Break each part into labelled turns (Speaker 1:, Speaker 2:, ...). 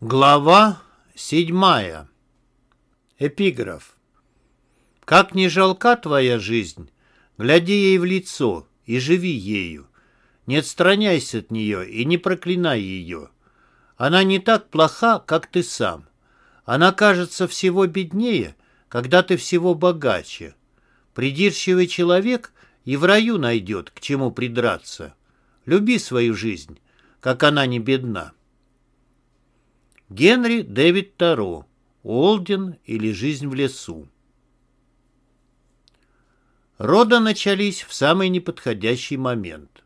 Speaker 1: Глава седьмая. Эпиграф. Как не жалка твоя жизнь, гляди ей в лицо и живи ею. Не отстраняйся от нее и не проклинай ее. Она не так плоха, как ты сам. Она кажется всего беднее, когда ты всего богаче. Придирчивый человек и в раю найдет, к чему придраться. Люби свою жизнь, как она не бедна. Генри Дэвид Таро. Олден или жизнь в лесу. Роды начались в самый неподходящий момент.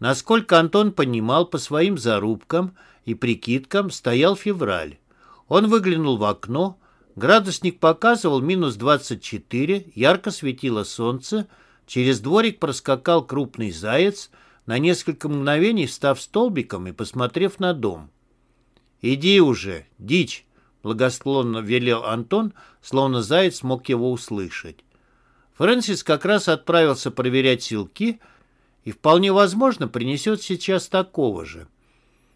Speaker 1: Насколько Антон понимал по своим зарубкам и прикидкам, стоял февраль. Он выглянул в окно, градусник показывал минус 24, ярко светило солнце, через дворик проскакал крупный заяц, на несколько мгновений встав столбиком и посмотрев на дом. «Иди уже, дичь!» — благосклонно велел Антон, словно заяц мог его услышать. Фрэнсис как раз отправился проверять силки и вполне возможно принесет сейчас такого же.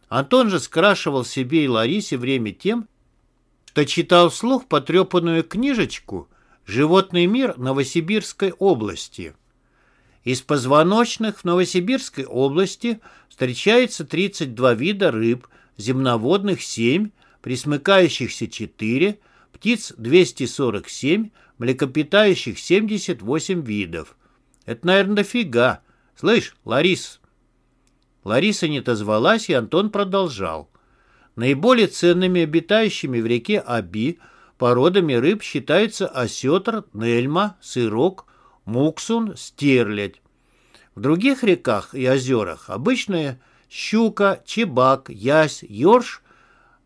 Speaker 1: Антон же скрашивал себе и Ларисе время тем, что читал вслух потрепанную книжечку «Животный мир Новосибирской области». Из позвоночных в Новосибирской области встречается 32 вида рыб – земноводных 7, присмыкающихся 4, птиц 247, млекопитающих 78 видов. Это, наверное, дофига. Слышь, Ларис. Лариса не отозвалась, и Антон продолжал. Наиболее ценными обитающими в реке Аби породами рыб считаются осетр, нельма, сырок, муксун, стерлядь. В других реках и озерах обычные щука, чебак, ясь, ёрш,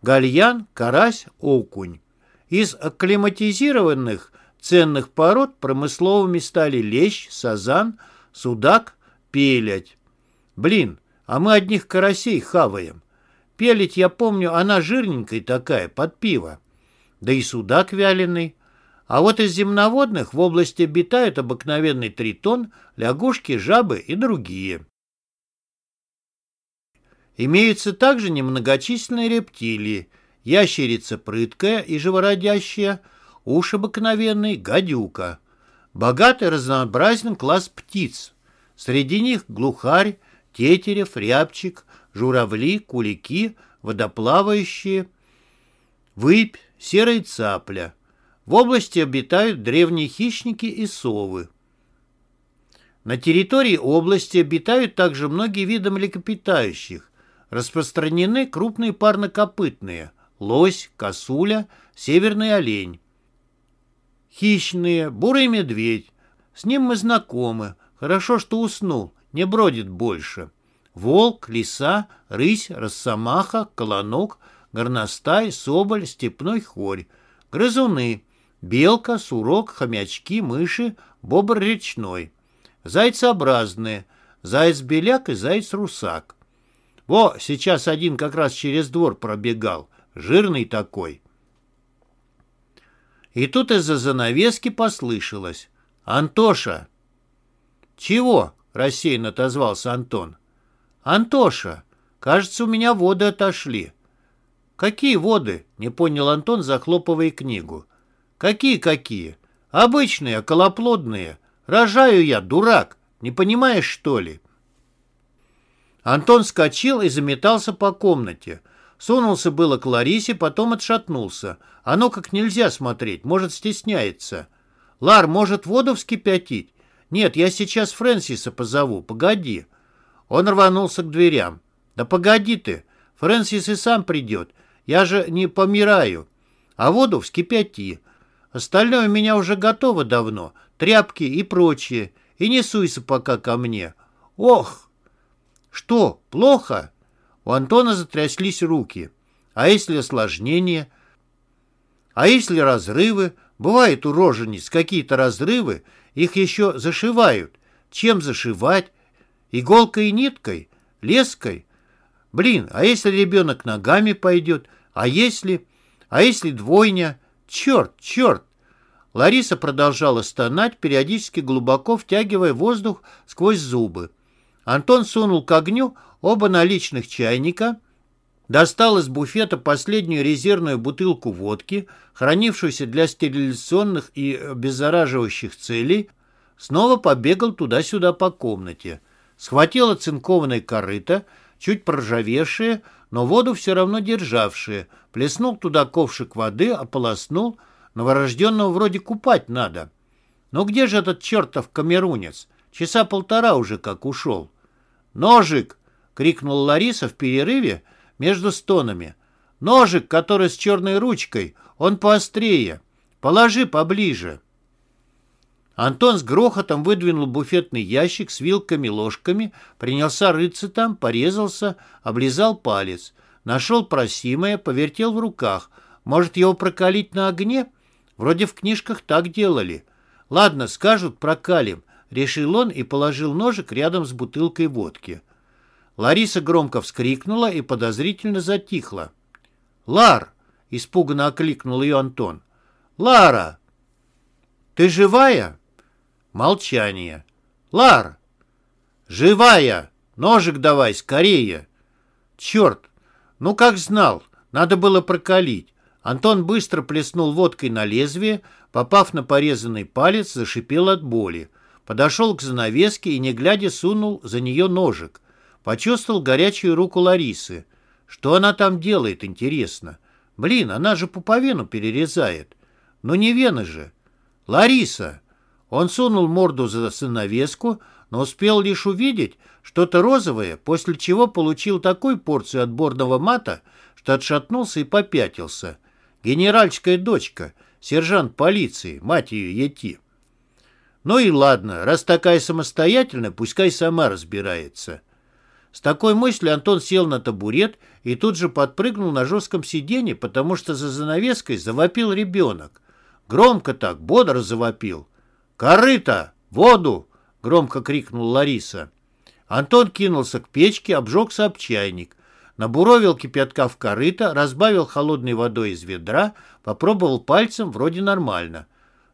Speaker 1: гальян, карась, окунь. Из акклиматизированных ценных пород промысловыми стали лещ, сазан, судак, пелять. Блин, а мы одних карасей хаваем. Пелить, я помню, она жирненькая такая, под пиво. Да и судак вяленый. А вот из земноводных в области обитают обыкновенный тритон, лягушки, жабы и другие. Имеются также немногочисленные рептилии, ящерица прыткая и живородящая, уж обыкновенный, гадюка. Богатый разнообразен класс птиц. Среди них глухарь, тетерев, рябчик, журавли, кулики, водоплавающие, выпь, серая цапля. В области обитают древние хищники и совы. На территории области обитают также многие виды млекопитающих, Распространены крупные парнокопытные – лось, косуля, северный олень. Хищные – бурый медведь. С ним мы знакомы. Хорошо, что уснул, не бродит больше. Волк, лиса, рысь, росомаха, колонок, горностай, соболь, степной хорь. Грызуны – белка, сурок, хомячки, мыши, бобр речной. Зайцеобразные – заяц-беляк и заяц-русак. Во, сейчас один как раз через двор пробегал. Жирный такой. И тут из-за занавески послышалось. «Антоша!» «Чего?» — рассеянно отозвался Антон. «Антоша! Кажется, у меня воды отошли». «Какие воды?» — не понял Антон, захлопывая книгу. «Какие-какие? Обычные, околоплодные. Рожаю я, дурак. Не понимаешь, что ли?» Антон скочил и заметался по комнате. Сунулся было к Ларисе, потом отшатнулся. Оно как нельзя смотреть, может, стесняется. «Лар, может, воду вскипятить?» «Нет, я сейчас Фрэнсиса позову, погоди». Он рванулся к дверям. «Да погоди ты, Фрэнсис и сам придет. Я же не помираю. А воду вскипяти. Остальное у меня уже готово давно, тряпки и прочее. И не суйся пока ко мне. Ох!» Что, плохо? У Антона затряслись руки. А если осложнения? А если разрывы? Бывает у рожениц какие-то разрывы, их еще зашивают. Чем зашивать? Иголкой и ниткой? Леской? Блин, а если ребенок ногами пойдет? А если... А если двойня? Черт, черт! Лариса продолжала стонать, периодически глубоко втягивая воздух сквозь зубы. Антон сунул к огню оба наличных чайника достал из буфета последнюю резервную бутылку водки, хранившуюся для стерилизационных и обеззараживающих целей, снова побегал туда-сюда по комнате. Схватил оцинкованное корыто, чуть проржавевшее, но воду все равно державшее, плеснул туда ковшик воды, ополоснул, новорожденного вроде купать надо. Но где же этот чертов камерунец? Часа полтора уже как ушел. «Ножик!» — крикнул Лариса в перерыве между стонами. «Ножик, который с черной ручкой, он поострее. Положи поближе». Антон с грохотом выдвинул буфетный ящик с вилками-ложками, принялся рыться там, порезался, облизал палец. Нашел просимое, повертел в руках. Может, его прокалить на огне? Вроде в книжках так делали. Ладно, скажут, прокалим. Решил он и положил ножик рядом с бутылкой водки. Лариса громко вскрикнула и подозрительно затихла. «Лар!» — испуганно окликнул ее Антон. «Лара! Ты живая?» Молчание. «Лар!» «Живая! Ножик давай, скорее!» «Черт! Ну, как знал, надо было прокалить». Антон быстро плеснул водкой на лезвие, попав на порезанный палец, зашипел от боли. Подошел к занавеске и, не глядя, сунул за нее ножик. Почувствовал горячую руку Ларисы. Что она там делает, интересно? Блин, она же пуповину перерезает. Но не вены же. «Лариса!» Он сунул морду за занавеску, но успел лишь увидеть что-то розовое, после чего получил такую порцию отборного мата, что отшатнулся и попятился. Генеральская дочка, сержант полиции, мать ее ети. Ну и ладно, раз такая самостоятельная, пускай сама разбирается. С такой мыслью Антон сел на табурет и тут же подпрыгнул на жестком сиденье, потому что за занавеской завопил ребенок. Громко так, бодро завопил. «Корыто! Воду!» — громко крикнул Лариса. Антон кинулся к печке, обжегся об чайник. Набуровил кипятка в корыто, разбавил холодной водой из ведра, попробовал пальцем, вроде нормально.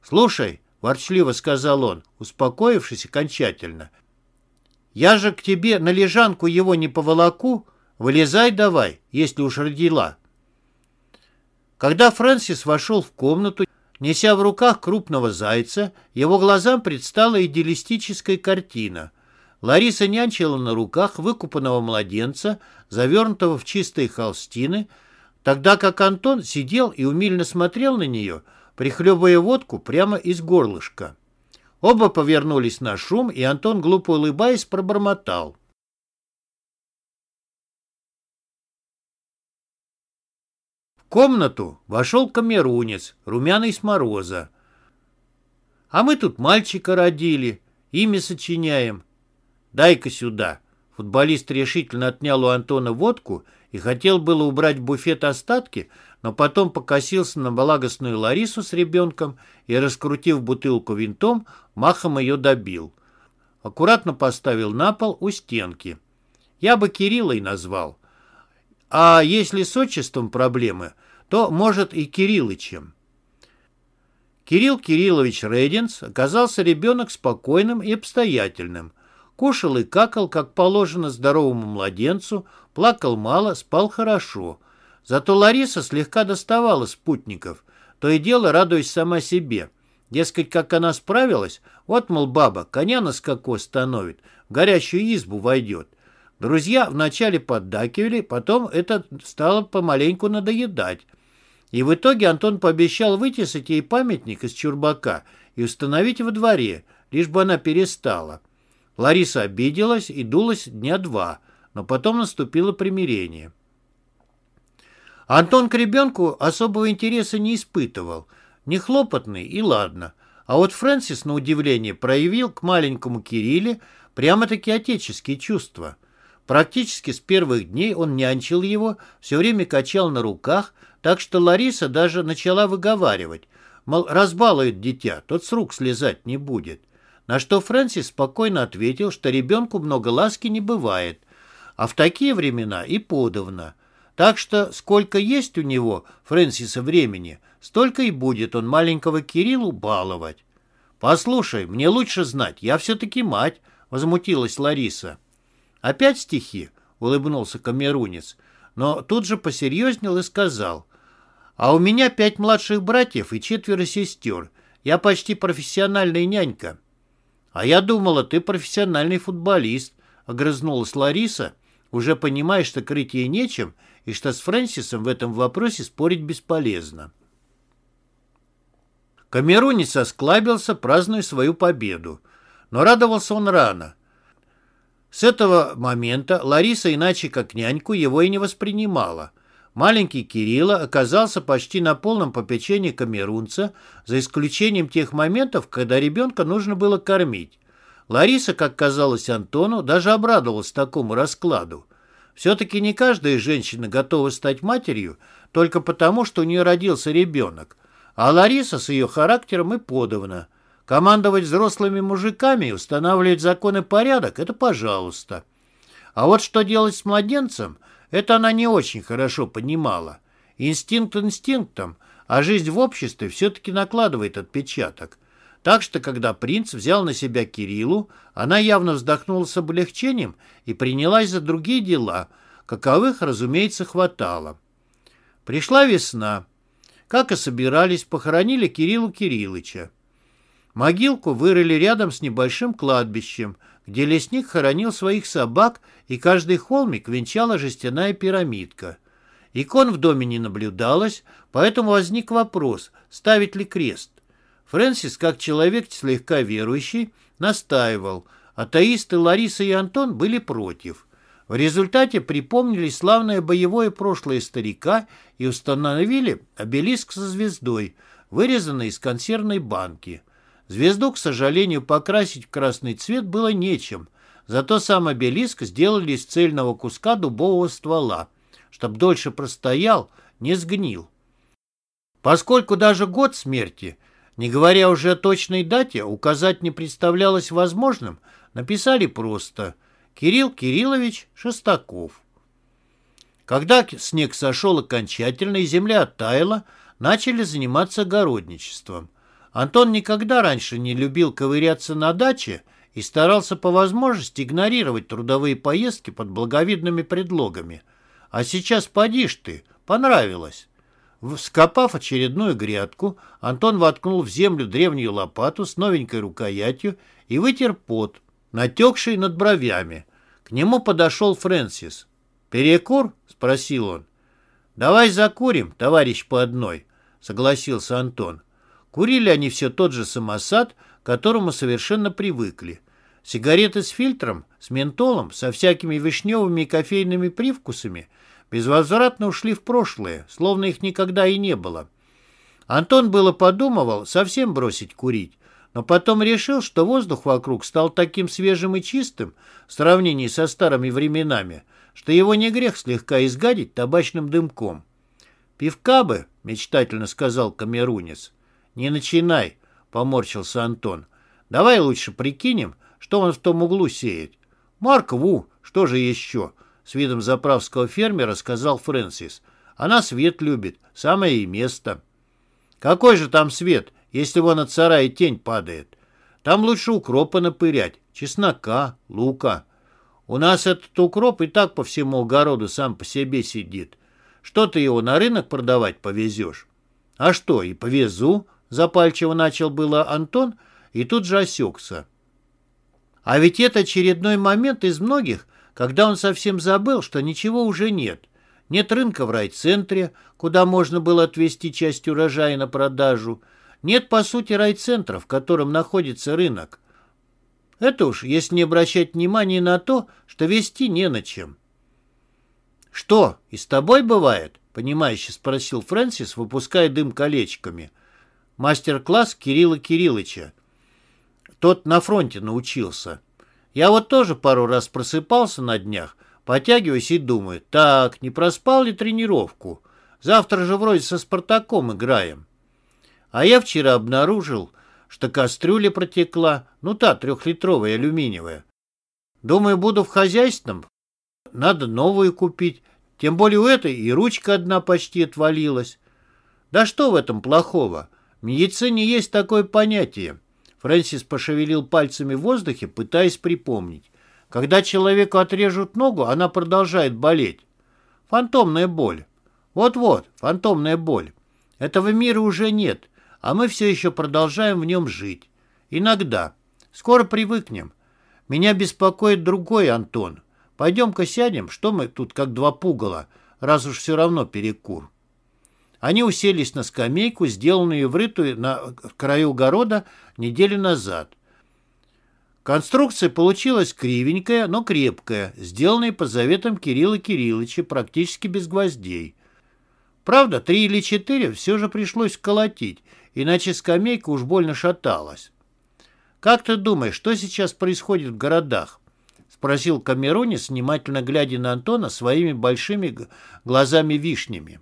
Speaker 1: «Слушай», — ворчливо сказал он, успокоившись окончательно, «я же к тебе на лежанку его не поволоку, вылезай давай, если уж родила». Когда Фрэнсис вошел в комнату, Неся в руках крупного зайца, его глазам предстала идеалистическая картина. Лариса нянчила на руках выкупанного младенца, завернутого в чистые холстины, тогда как Антон сидел и умильно смотрел на нее, прихлебывая водку прямо из горлышка. Оба повернулись на шум, и Антон, глупо улыбаясь, пробормотал. комнату вошел камерунец, румяный с мороза. «А мы тут мальчика родили, имя сочиняем. Дай-ка сюда». Футболист решительно отнял у Антона водку и хотел было убрать в буфет остатки, но потом покосился на благостную Ларису с ребенком и, раскрутив бутылку винтом, махом ее добил. Аккуратно поставил на пол у стенки. Я бы Кириллой назвал. А если с отчеством проблемы, то, может, и Кириллычем. Кирилл Кириллович Рейдинс оказался ребенок спокойным и обстоятельным. Кушал и какал, как положено здоровому младенцу, плакал мало, спал хорошо. Зато Лариса слегка доставала спутников, то и дело радуясь сама себе. Дескать, как она справилась, вот, мол, баба, коня на скаку остановит, в горящую избу войдет. Друзья вначале поддакивали, потом это стало помаленьку надоедать. И в итоге Антон пообещал вытесать ей памятник из чурбака и установить во дворе, лишь бы она перестала. Лариса обиделась и дулась дня два, но потом наступило примирение. Антон к ребенку особого интереса не испытывал. Не хлопотный и ладно. А вот Фрэнсис, на удивление, проявил к маленькому Кирилле прямо-таки отеческие чувства – Практически с первых дней он нянчил его, все время качал на руках, так что Лариса даже начала выговаривать, мол, разбалует дитя, тот с рук слезать не будет. На что Фрэнсис спокойно ответил, что ребенку много ласки не бывает, а в такие времена и подавно. Так что сколько есть у него, Фрэнсиса, времени, столько и будет он маленького Кириллу баловать. «Послушай, мне лучше знать, я все-таки мать», — возмутилась Лариса. «Опять стихи?» — улыбнулся камерунец. но тут же посерьезнел и сказал, «А у меня пять младших братьев и четверо сестер. Я почти профессиональная нянька». «А я думала, ты профессиональный футболист», — огрызнулась Лариса, уже понимая, что крыть ей нечем, и что с Фрэнсисом в этом вопросе спорить бесполезно. Камерунец осклабился, празднуя свою победу. Но радовался он рано. С этого момента Лариса иначе как няньку его и не воспринимала. Маленький Кирилла оказался почти на полном попечении камерунца, за исключением тех моментов, когда ребенка нужно было кормить. Лариса, как казалось Антону, даже обрадовалась такому раскладу. Все-таки не каждая женщина готова стать матерью только потому, что у нее родился ребенок. А Лариса с ее характером и подавно. Командовать взрослыми мужиками и устанавливать закон и порядок – это пожалуйста. А вот что делать с младенцем – это она не очень хорошо понимала. Инстинкт инстинктом, а жизнь в обществе все-таки накладывает отпечаток. Так что, когда принц взял на себя Кириллу, она явно вздохнула с облегчением и принялась за другие дела, каковых, разумеется, хватало. Пришла весна. Как и собирались, похоронили Кириллу Кириллыча. Могилку вырыли рядом с небольшим кладбищем, где лесник хоронил своих собак, и каждый холмик венчала жестяная пирамидка. Икон в доме не наблюдалось, поэтому возник вопрос, ставить ли крест. Фрэнсис, как человек слегка верующий, настаивал. Атеисты Лариса и Антон были против. В результате припомнили славное боевое прошлое старика и установили обелиск со звездой, вырезанный из консервной банки. Звезду, к сожалению, покрасить в красный цвет было нечем, зато сам обелиск сделали из цельного куска дубового ствола, чтоб дольше простоял, не сгнил. Поскольку даже год смерти – не говоря уже о точной дате, указать не представлялось возможным, написали просто «Кирилл Кириллович Шестаков». Когда снег сошел окончательно и земля оттаяла, начали заниматься огородничеством. Антон никогда раньше не любил ковыряться на даче и старался по возможности игнорировать трудовые поездки под благовидными предлогами. А сейчас поди ты, понравилось. Вскопав очередную грядку, Антон воткнул в землю древнюю лопату с новенькой рукоятью и вытер пот, натекший над бровями. К нему подошел Фрэнсис. «Перекур?» — спросил он. «Давай закурим, товарищ по одной», — согласился Антон. Курили они все тот же самосад, к которому совершенно привыкли. Сигареты с фильтром, с ментолом, со всякими вишневыми и кофейными привкусами — безвозвратно ушли в прошлое, словно их никогда и не было. Антон было подумывал совсем бросить курить, но потом решил, что воздух вокруг стал таким свежим и чистым в сравнении со старыми временами, что его не грех слегка изгадить табачным дымком. «Пивка бы», — мечтательно сказал Камерунец. «Не начинай», — поморщился Антон. «Давай лучше прикинем, что он в том углу сеет. Моркву, что же еще?» С видом заправского фермера сказал Фрэнсис. Она свет любит, самое и место. Какой же там свет, если вон от сарая тень падает? Там лучше укропа напырять, чеснока, лука. У нас этот укроп и так по всему огороду сам по себе сидит. Что ты его на рынок продавать повезешь? А что, и повезу, запальчиво начал было Антон, и тут же осекся. А ведь это очередной момент из многих, когда он совсем забыл, что ничего уже нет. Нет рынка в райцентре, куда можно было отвезти часть урожая на продажу. Нет, по сути, райцентра, в котором находится рынок. Это уж, если не обращать внимания на то, что вести не на чем. «Что, и с тобой бывает?» — понимающе спросил Фрэнсис, выпуская дым колечками. Мастер-класс Кирилла Кириллыча. Тот на фронте научился. Я вот тоже пару раз просыпался на днях, потягиваюсь и думаю, так, не проспал ли тренировку? Завтра же вроде со Спартаком играем. А я вчера обнаружил, что кастрюля протекла, ну та трехлитровая алюминиевая. Думаю, буду в хозяйственном. Надо новую купить. Тем более у этой и ручка одна почти отвалилась. Да что в этом плохого? В медицине есть такое понятие Фрэнсис пошевелил пальцами в воздухе, пытаясь припомнить. Когда человеку отрежут ногу, она продолжает болеть. Фантомная боль. Вот-вот, фантомная боль. Этого мира уже нет, а мы все еще продолжаем в нем жить. Иногда. Скоро привыкнем. Меня беспокоит другой Антон. Пойдем-ка сядем, что мы тут как два пугала, раз уж все равно перекур. Они уселись на скамейку, сделанную и врытую на краю города неделю назад. Конструкция получилась кривенькая, но крепкая, сделанная по заветам Кирилла Кирилловича практически без гвоздей. Правда, три или четыре все же пришлось колотить, иначе скамейка уж больно шаталась. «Как ты думаешь, что сейчас происходит в городах?» — спросил Камеронец, внимательно глядя на Антона своими большими глазами-вишнями.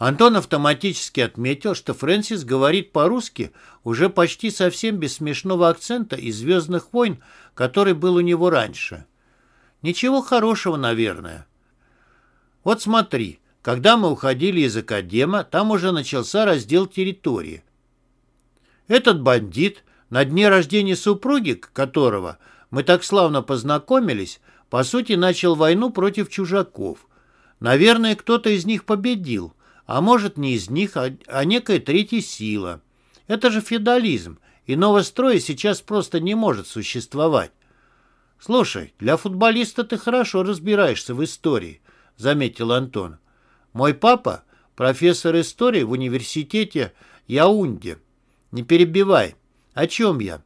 Speaker 1: Антон автоматически отметил, что Фрэнсис говорит по-русски уже почти совсем без смешного акцента из «Звездных войн», который был у него раньше. Ничего хорошего, наверное. Вот смотри, когда мы уходили из Академа, там уже начался раздел территории. Этот бандит, на дне рождения супруги, которого мы так славно познакомились, по сути начал войну против чужаков. Наверное, кто-то из них победил – а может не из них, а, а некая третья сила. Это же феодализм, иного строя сейчас просто не может существовать. «Слушай, для футболиста ты хорошо разбираешься в истории», — заметил Антон. «Мой папа — профессор истории в университете Яунде. Не перебивай. О чем я?»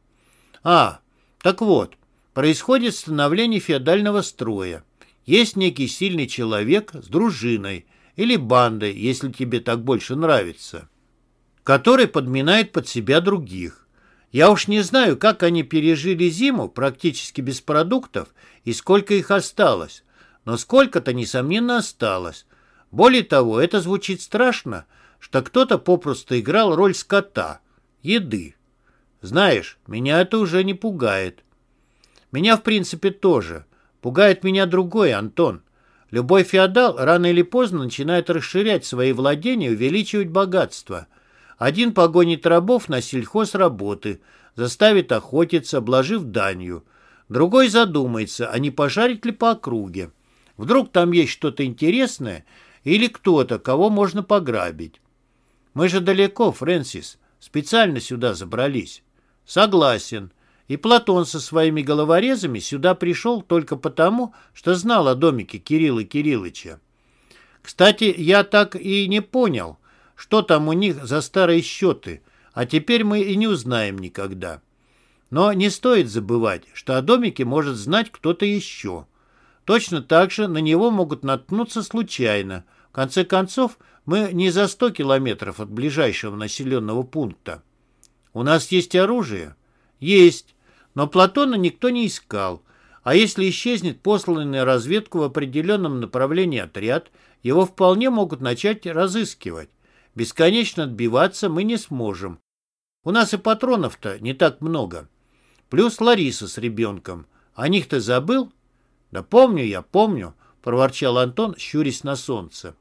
Speaker 1: «А, так вот, происходит становление феодального строя. Есть некий сильный человек с дружиной, или бандой, если тебе так больше нравится, который подминает под себя других. Я уж не знаю, как они пережили зиму практически без продуктов и сколько их осталось, но сколько-то, несомненно, осталось. Более того, это звучит страшно, что кто-то попросту играл роль скота, еды. Знаешь, меня это уже не пугает. Меня, в принципе, тоже. Пугает меня другой, Антон. Любой феодал рано или поздно начинает расширять свои владения, увеличивать богатство. Один погонит рабов на сельхозработы, заставит охотиться, обложив данью. Другой задумается, а не пожарить ли по округе. Вдруг там есть что-то интересное или кто-то, кого можно пограбить. Мы же далеко, Фрэнсис, специально сюда забрались. Согласен. И Платон со своими головорезами сюда пришел только потому, что знал о домике Кирилла Кириллыча. Кстати, я так и не понял, что там у них за старые счеты, а теперь мы и не узнаем никогда. Но не стоит забывать, что о домике может знать кто-то еще. Точно так же на него могут наткнуться случайно. В конце концов, мы не за сто километров от ближайшего населенного пункта. У нас есть оружие? Есть. Но Платона никто не искал, а если исчезнет посланный на разведку в определенном направлении отряд, его вполне могут начать разыскивать. Бесконечно отбиваться мы не сможем. У нас и патронов-то не так много. Плюс Лариса с ребенком. О них ты забыл? Да помню я, помню, проворчал Антон, щурясь на солнце.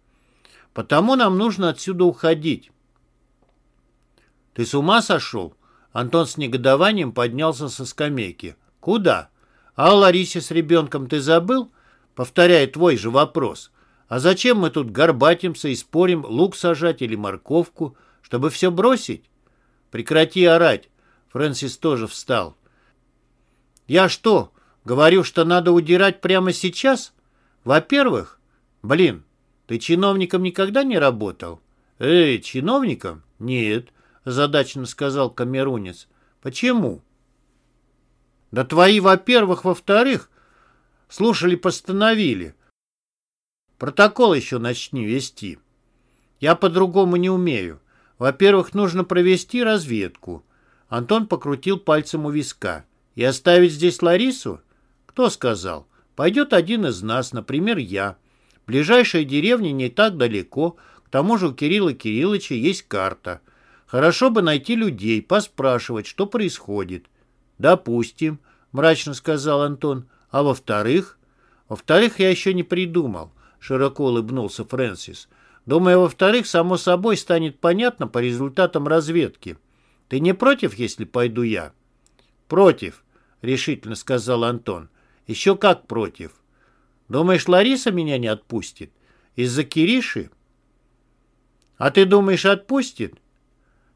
Speaker 1: Потому нам нужно отсюда уходить. Ты с ума сошел? Антон с негодованием поднялся со скамейки. «Куда? А Ларисе с ребенком ты забыл?» Повторяет твой же вопрос. «А зачем мы тут горбатимся и спорим, лук сажать или морковку? Чтобы все бросить?» «Прекрати орать!» Фрэнсис тоже встал. «Я что, говорю, что надо удирать прямо сейчас? Во-первых, блин, ты чиновником никогда не работал?» «Эй, чиновником? Нет задачно сказал камерунец. Почему? Да твои, во-первых, во-вторых, слушали, постановили. Протокол еще начни вести. Я по-другому не умею. Во-первых, нужно провести разведку. Антон покрутил пальцем у виска. И оставить здесь Ларису? Кто сказал? Пойдет один из нас, например, я. Ближайшая деревня не так далеко. К тому же у Кирилла Кирилловича есть карта — Хорошо бы найти людей, поспрашивать, что происходит. Допустим, мрачно сказал Антон. А во-вторых? Во-вторых, я еще не придумал, широко улыбнулся Фрэнсис. Думаю, во-вторых, само собой станет понятно по результатам разведки. Ты не против, если пойду я? Против, решительно сказал Антон. Еще как против. Думаешь, Лариса меня не отпустит? Из-за Кириши? А ты думаешь, отпустит?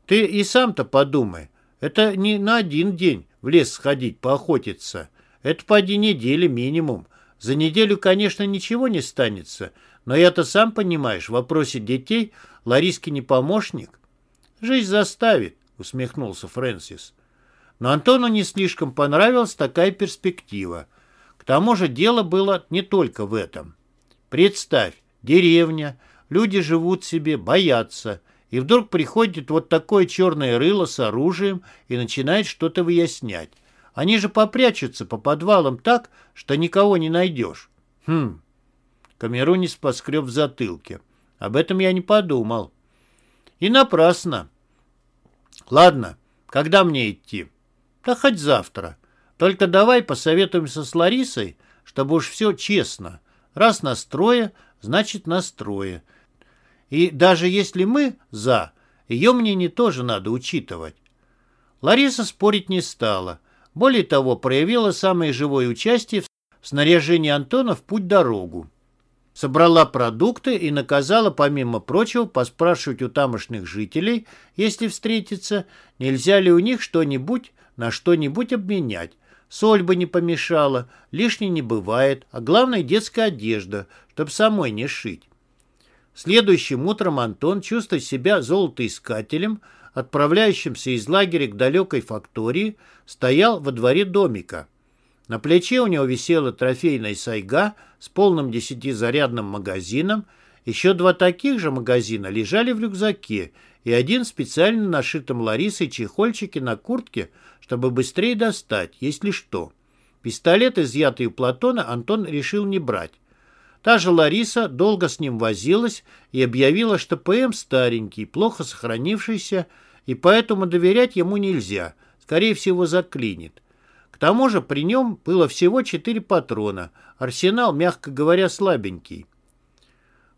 Speaker 1: Ты и сам-то подумай. Это не на один день в лес сходить, поохотиться. Это по одни недели минимум. За неделю, конечно, ничего не станется, но я-то сам понимаешь, в вопросе детей Лариске не помощник. Жизнь заставит, усмехнулся Фрэнсис. Но Антону не слишком понравилась такая перспектива. К тому же дело было не только в этом. Представь, деревня, люди живут себе, боятся, и вдруг приходит вот такое черное рыло с оружием и начинает что-то выяснять. Они же попрячутся по подвалам так, что никого не найдешь. Хм. Камерунис поскреб в затылке. Об этом я не подумал. И напрасно. Ладно, когда мне идти? Да хоть завтра. Только давай посоветуемся с Ларисой, чтобы уж все честно. Раз настрое, значит настрое. И даже если мы за, ее мнение тоже надо учитывать. Лариса спорить не стала. Более того, проявила самое живое участие в снаряжении Антона в путь-дорогу. Собрала продукты и наказала, помимо прочего, поспрашивать у тамошних жителей, если встретиться, нельзя ли у них что-нибудь на что-нибудь обменять. Соль бы не помешала, лишней не бывает, а главное детская одежда, чтобы самой не шить. Следующим утром Антон, чувствуя себя золотоискателем, отправляющимся из лагеря к далекой фактории, стоял во дворе домика. На плече у него висела трофейная сайга с полным десятизарядным магазином, еще два таких же магазина лежали в рюкзаке и один специально нашитым Ларисой чехольчике на куртке, чтобы быстрее достать, если что. Пистолет, изъятый у Платона, Антон решил не брать. Та же Лариса долго с ним возилась и объявила, что ПМ старенький, плохо сохранившийся, и поэтому доверять ему нельзя, скорее всего заклинит. К тому же при нем было всего четыре патрона, арсенал, мягко говоря, слабенький.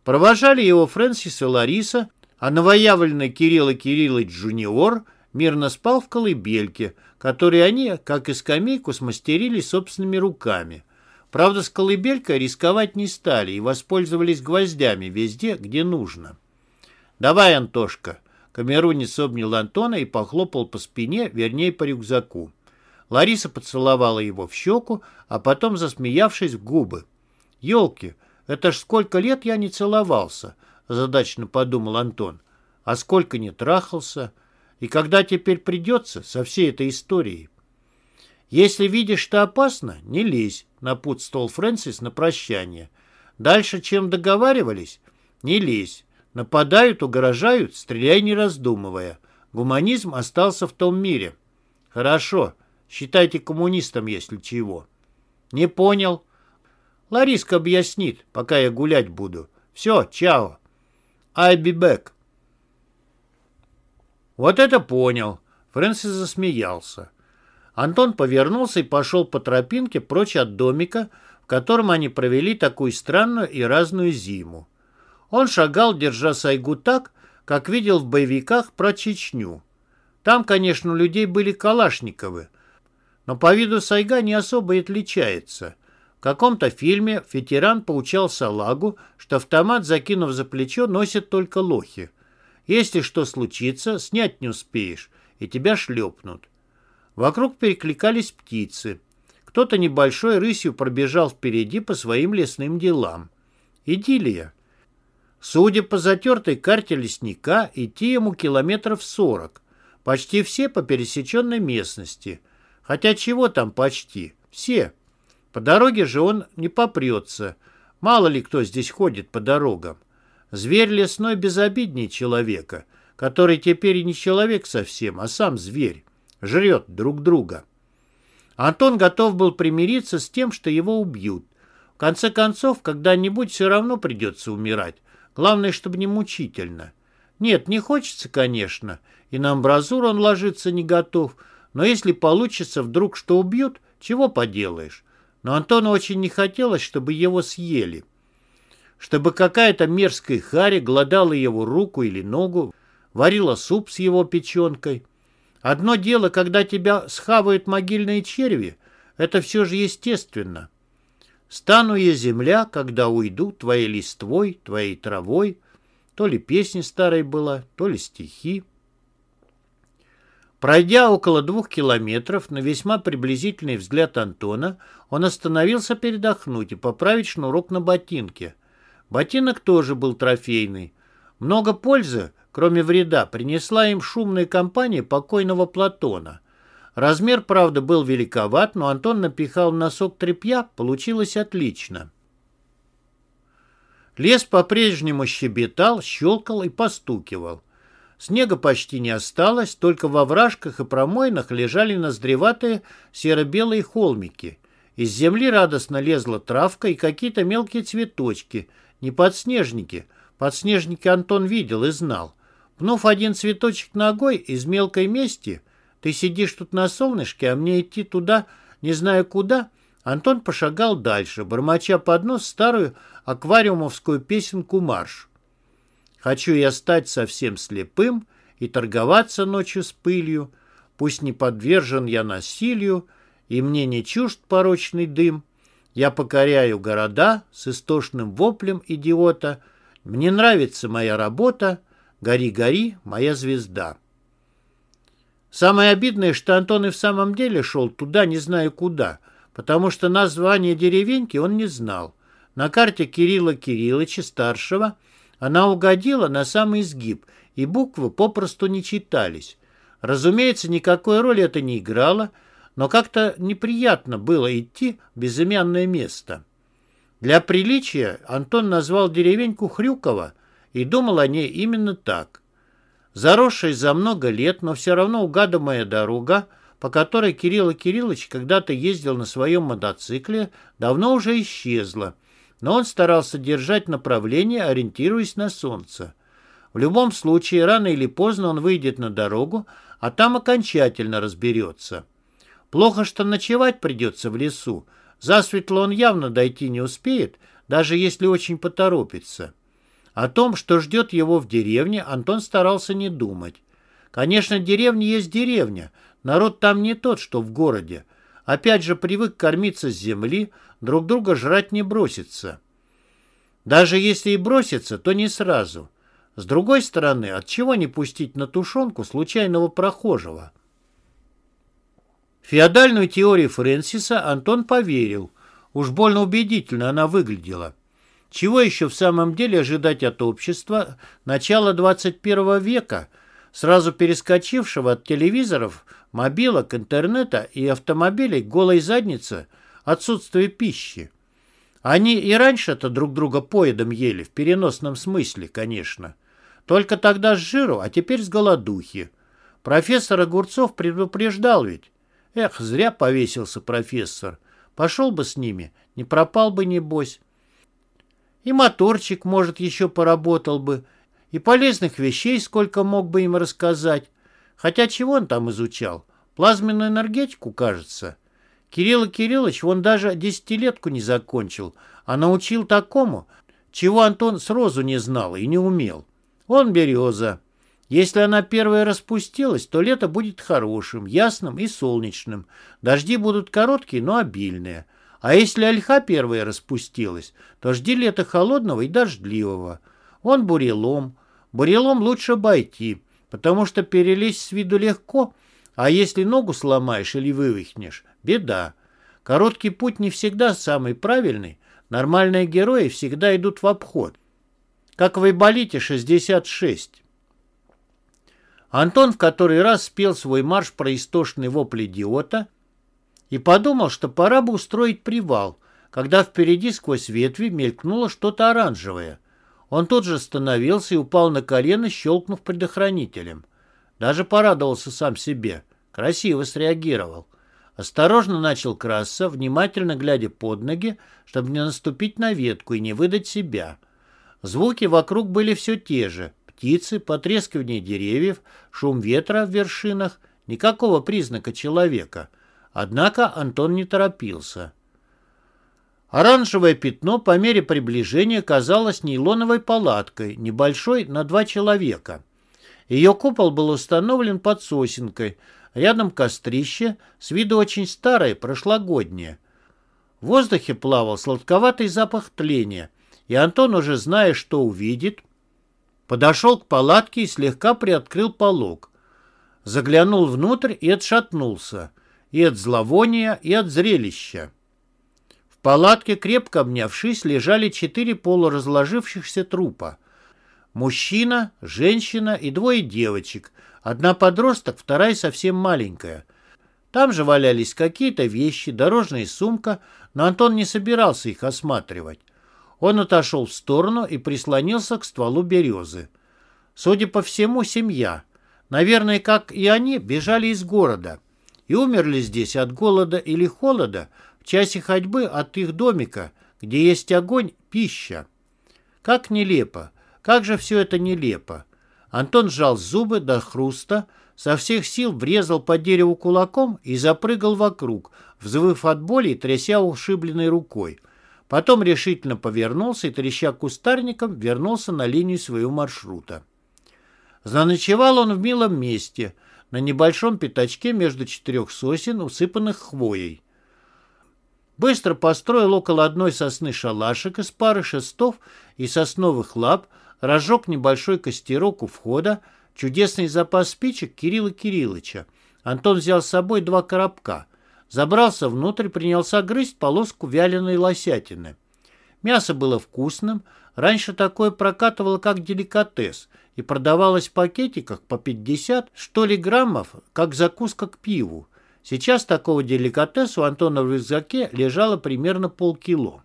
Speaker 1: Провожали его Фрэнсис и Лариса, а новоявленный Кирилл и Кириллович Джуниор мирно спал в колыбельке, которую они, как и скамейку, смастерили собственными руками – Правда, с колыбелькой рисковать не стали и воспользовались гвоздями везде, где нужно. «Давай, Антошка!» Камерунец обнял Антона и похлопал по спине, вернее, по рюкзаку. Лариса поцеловала его в щеку, а потом, засмеявшись, в губы. «Елки, это ж сколько лет я не целовался!» задачно подумал Антон. «А сколько не трахался? И когда теперь придется со всей этой историей?» «Если видишь, что опасно, не лезь», — напутствовал Фрэнсис на прощание. «Дальше, чем договаривались, не лезь. Нападают, угрожают, стреляй не раздумывая. Гуманизм остался в том мире». «Хорошо. Считайте коммунистом, если чего». «Не понял». «Лариска объяснит, пока я гулять буду. Все, чао. I'll be back». «Вот это понял». Фрэнсис засмеялся. Антон повернулся и пошел по тропинке прочь от домика, в котором они провели такую странную и разную зиму. Он шагал, держа сайгу так, как видел в боевиках про Чечню. Там, конечно, у людей были калашниковы, но по виду сайга не особо и отличается. В каком-то фильме ветеран поучал салагу, что автомат, закинув за плечо, носят только лохи. Если что случится, снять не успеешь, и тебя шлепнут. Вокруг перекликались птицы. Кто-то небольшой рысью пробежал впереди по своим лесным делам. Идиллия. Судя по затертой карте лесника, идти ему километров сорок. Почти все по пересеченной местности. Хотя чего там почти? Все. По дороге же он не попрется. Мало ли кто здесь ходит по дорогам. Зверь лесной безобиднее человека, который теперь и не человек совсем, а сам зверь жрет друг друга. Антон готов был примириться с тем, что его убьют. В конце концов, когда-нибудь все равно придется умирать. Главное, чтобы не мучительно. Нет, не хочется, конечно, и на амбразуру он ложиться не готов, но если получится вдруг, что убьют, чего поделаешь. Но Антону очень не хотелось, чтобы его съели. Чтобы какая-то мерзкая харя гладала его руку или ногу, варила суп с его печенкой. Одно дело, когда тебя схавают могильные черви, это все же естественно. Стану я земля, когда уйду твоей листвой, твоей травой. То ли песня старой была, то ли стихи. Пройдя около двух километров, на весьма приблизительный взгляд Антона, он остановился передохнуть и поправить шнурок на ботинке. Ботинок тоже был трофейный. Много пользы, кроме вреда, принесла им шумная компания покойного Платона. Размер, правда, был великоват, но Антон напихал в носок тряпья, получилось отлично. Лес по-прежнему щебетал, щелкал и постукивал. Снега почти не осталось, только во вражках и промойнах лежали наздреватые серо-белые холмики. Из земли радостно лезла травка и какие-то мелкие цветочки, не подснежники. Подснежники Антон видел и знал. Пнув один цветочек ногой из мелкой мести, ты сидишь тут на солнышке, а мне идти туда, не знаю куда, Антон пошагал дальше, бормоча под нос старую аквариумовскую песенку «Марш». «Хочу я стать совсем слепым и торговаться ночью с пылью, пусть не подвержен я насилию, и мне не чужд порочный дым. Я покоряю города с истошным воплем идиота. Мне нравится моя работа. Гори, гори, моя звезда. Самое обидное, что Антон и в самом деле шел туда, не знаю куда, потому что название деревеньки он не знал. На карте Кирилла Кирилловича старшего она угодила на самый изгиб, и буквы попросту не читались. Разумеется, никакой роли это не играло, но как-то неприятно было идти в безымянное место. Для приличия Антон назвал деревеньку Хрюково и думал о ней именно так. Заросшая за много лет, но все равно угадываемая дорога, по которой Кирилл Кириллович когда-то ездил на своем мотоцикле, давно уже исчезла, но он старался держать направление, ориентируясь на солнце. В любом случае, рано или поздно он выйдет на дорогу, а там окончательно разберется. Плохо, что ночевать придется в лесу. Засветло он явно дойти не успеет, даже если очень поторопится. О том, что ждет его в деревне, Антон старался не думать. Конечно, деревня есть деревня, народ там не тот, что в городе. Опять же, привык кормиться с земли, друг друга жрать не бросится. Даже если и бросится, то не сразу. С другой стороны, от чего не пустить на тушенку случайного прохожего? Феодальную теорию Фрэнсиса Антон поверил. Уж больно убедительно она выглядела. Чего еще в самом деле ожидать от общества начала 21 века, сразу перескочившего от телевизоров, мобилок, интернета и автомобилей голой задницы, отсутствие пищи? Они и раньше-то друг друга поедом ели, в переносном смысле, конечно. Только тогда с жиру, а теперь с голодухи. Профессор Огурцов предупреждал ведь. Эх, зря повесился профессор. Пошел бы с ними, не пропал бы, небось. И моторчик, может, еще поработал бы, и полезных вещей сколько мог бы им рассказать. Хотя чего он там изучал? Плазменную энергетику, кажется. Кирилл Кириллович вон даже десятилетку не закончил, а научил такому, чего Антон сразу не знал и не умел. Он береза. Если она первая распустилась, то лето будет хорошим, ясным и солнечным. Дожди будут короткие, но обильные. А если ольха первая распустилась, то жди лета холодного и дождливого. Он бурелом. Бурелом лучше обойти, потому что перелезть с виду легко, а если ногу сломаешь или вывихнешь, беда. Короткий путь не всегда самый правильный. Нормальные герои всегда идут в обход. Как в Айболите 66. Антон в который раз спел свой марш про истошный вопль идиота и подумал, что пора бы устроить привал, когда впереди сквозь ветви мелькнуло что-то оранжевое. Он тут же остановился и упал на колено, щелкнув предохранителем. Даже порадовался сам себе. Красиво среагировал. Осторожно начал красться, внимательно глядя под ноги, чтобы не наступить на ветку и не выдать себя. Звуки вокруг были все те же, птицы, потрескивание деревьев, шум ветра в вершинах, никакого признака человека. Однако Антон не торопился. Оранжевое пятно по мере приближения казалось нейлоновой палаткой, небольшой на два человека. Ее купол был установлен под сосенкой, рядом кострище, с виду очень старое, прошлогоднее. В воздухе плавал сладковатый запах тления, и Антон, уже зная, что увидит, подошел к палатке и слегка приоткрыл полог. Заглянул внутрь и отшатнулся, и от зловония, и от зрелища. В палатке, крепко обнявшись, лежали четыре полуразложившихся трупа. Мужчина, женщина и двое девочек, одна подросток, вторая совсем маленькая. Там же валялись какие-то вещи, дорожная сумка, но Антон не собирался их осматривать. Он отошел в сторону и прислонился к стволу березы. Судя по всему, семья. Наверное, как и они, бежали из города. И умерли здесь от голода или холода в часе ходьбы от их домика, где есть огонь, пища. Как нелепо, как же все это нелепо. Антон сжал зубы до хруста, со всех сил врезал по дереву кулаком и запрыгал вокруг, взвыв от боли и тряся ушибленной рукой. Потом решительно повернулся и, треща кустарником, вернулся на линию своего маршрута. Заночевал он в милом месте, на небольшом пятачке между четырех сосен, усыпанных хвоей. Быстро построил около одной сосны шалашик из пары шестов и сосновых лап, разжег небольшой костерок у входа, чудесный запас спичек Кирилла Кирилловича. Антон взял с собой два коробка. Забрался внутрь, принялся грызть полоску вяленой лосятины. Мясо было вкусным, раньше такое прокатывало как деликатес и продавалось в пакетиках по 50, что ли, граммов, как закуска к пиву. Сейчас такого деликатеса у Антона в рюкзаке лежало примерно полкило.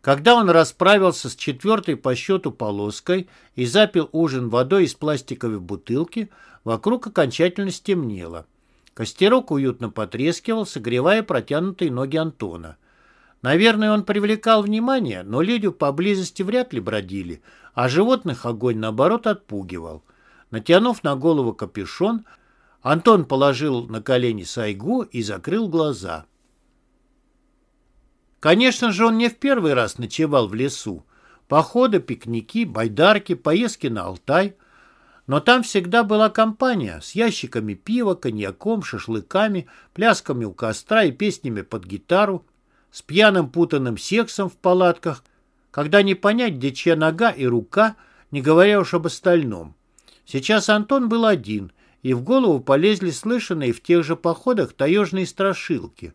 Speaker 1: Когда он расправился с четвертой по счету полоской и запил ужин водой из пластиковой бутылки, вокруг окончательно стемнело. Костерок уютно потрескивал, согревая протянутые ноги Антона. Наверное, он привлекал внимание, но люди поблизости вряд ли бродили, а животных огонь, наоборот, отпугивал. Натянув на голову капюшон, Антон положил на колени сайгу и закрыл глаза. Конечно же, он не в первый раз ночевал в лесу. Походы, пикники, байдарки, поездки на Алтай – но там всегда была компания с ящиками пива, коньяком, шашлыками, плясками у костра и песнями под гитару, с пьяным путанным сексом в палатках, когда не понять, где чья нога и рука, не говоря уж об остальном. Сейчас Антон был один, и в голову полезли слышанные в тех же походах таежные страшилки.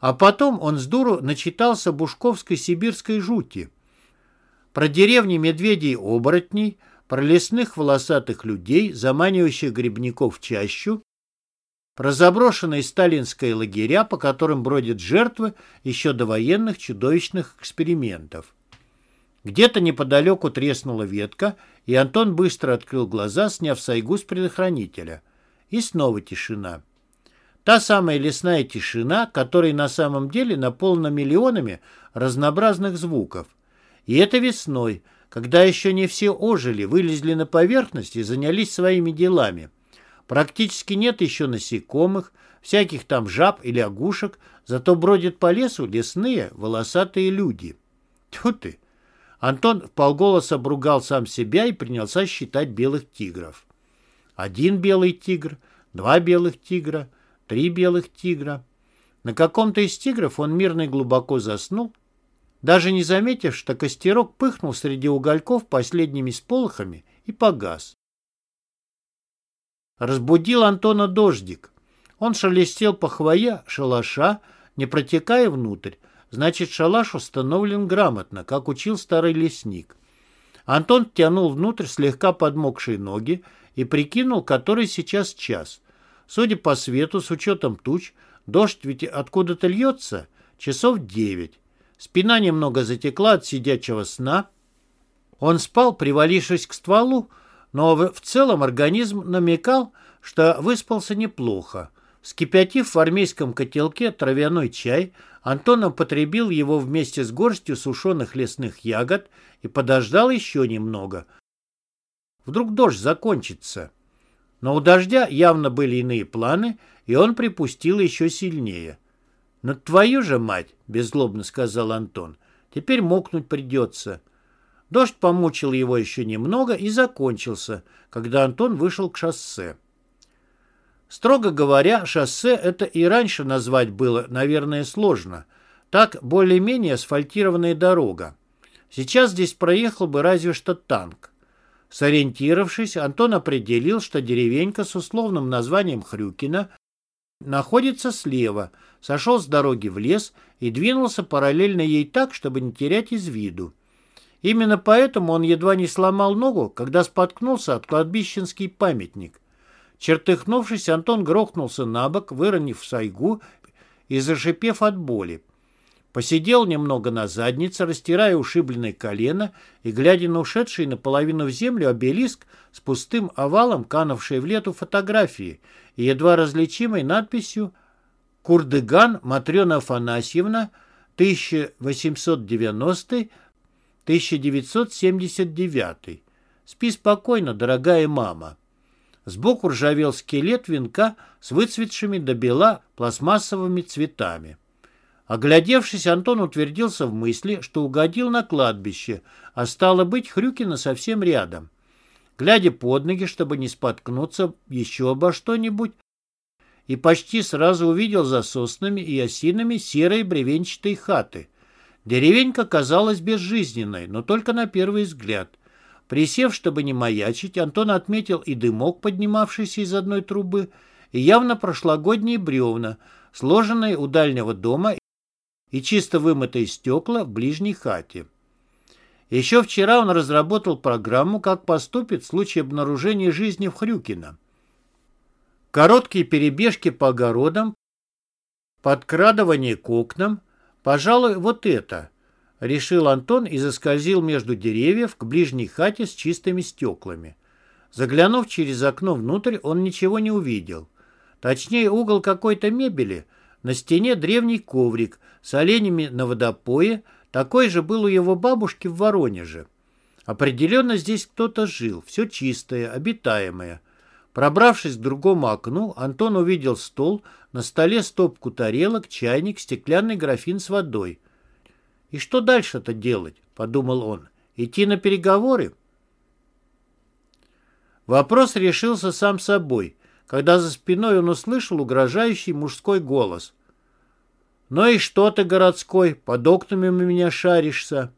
Speaker 1: А потом он с дуру начитался бушковской сибирской жути. Про деревни медведей-оборотней – про лесных волосатых людей, заманивающих грибников в чащу, про заброшенные сталинские лагеря, по которым бродят жертвы еще до военных чудовищных экспериментов. Где-то неподалеку треснула ветка, и Антон быстро открыл глаза, сняв сайгу с предохранителя. И снова тишина. Та самая лесная тишина, которая на самом деле наполнена миллионами разнообразных звуков. И это весной, когда еще не все ожили, вылезли на поверхность и занялись своими делами. Практически нет еще насекомых, всяких там жаб или огушек, зато бродят по лесу лесные волосатые люди. Тьфу ты! Антон вполголоса обругал сам себя и принялся считать белых тигров. Один белый тигр, два белых тигра, три белых тигра. На каком-то из тигров он мирно и глубоко заснул, даже не заметив, что костерок пыхнул среди угольков последними сполохами и погас. Разбудил Антона дождик. Он шелестел по хвое шалаша, не протекая внутрь. Значит, шалаш установлен грамотно, как учил старый лесник. Антон тянул внутрь слегка подмокшие ноги и прикинул, который сейчас час. Судя по свету, с учетом туч, дождь ведь откуда-то льется, часов девять. Спина немного затекла от сидячего сна. Он спал, привалившись к стволу, но в целом организм намекал, что выспался неплохо. Скипятив в армейском котелке травяной чай, Антон употребил его вместе с горстью сушеных лесных ягод и подождал еще немного. Вдруг дождь закончится. Но у дождя явно были иные планы, и он припустил еще сильнее. «Но твою же мать!» — беззлобно сказал Антон. «Теперь мокнуть придется». Дождь помучил его еще немного и закончился, когда Антон вышел к шоссе. Строго говоря, шоссе это и раньше назвать было, наверное, сложно. Так более-менее асфальтированная дорога. Сейчас здесь проехал бы разве что танк. Сориентировавшись, Антон определил, что деревенька с условным названием Хрюкина находится слева, сошел с дороги в лес и двинулся параллельно ей так, чтобы не терять из виду. Именно поэтому он едва не сломал ногу, когда споткнулся от кладбищенский памятник. Чертыхнувшись, Антон грохнулся на бок, выронив сайгу и зашипев от боли. Посидел немного на заднице, растирая ушибленное колено и глядя на ушедший наполовину в землю обелиск с пустым овалом, канувшей в лету фотографии и едва различимой надписью «Курдыган Матрена Афанасьевна, 1890-1979». Спи спокойно, дорогая мама. Сбоку ржавел скелет венка с выцветшими до бела пластмассовыми цветами. Оглядевшись, Антон утвердился в мысли, что угодил на кладбище, а стало быть, Хрюкина совсем рядом. Глядя под ноги, чтобы не споткнуться еще обо что-нибудь, и почти сразу увидел за соснами и осинами серые бревенчатые хаты. Деревенька казалась безжизненной, но только на первый взгляд. Присев, чтобы не маячить, Антон отметил и дымок, поднимавшийся из одной трубы, и явно прошлогодние бревна, сложенные у дальнего дома и чисто вымытые стекла в ближней хате. Еще вчера он разработал программу, как поступит в случае обнаружения жизни в Хрюкино. Короткие перебежки по огородам, подкрадывание к окнам, пожалуй, вот это, решил Антон и заскользил между деревьев к ближней хате с чистыми стеклами. Заглянув через окно внутрь, он ничего не увидел. Точнее, угол какой-то мебели, на стене древний коврик с оленями на водопое, такой же был у его бабушки в Воронеже. Определенно здесь кто-то жил, все чистое, обитаемое. Пробравшись к другому окну, Антон увидел стол, на столе стопку тарелок, чайник, стеклянный графин с водой. «И что дальше-то делать?» — подумал он. «Идти на переговоры?» Вопрос решился сам собой когда за спиной он услышал угрожающий мужской голос. «Ну и что ты, городской, под окнами у меня шаришься?»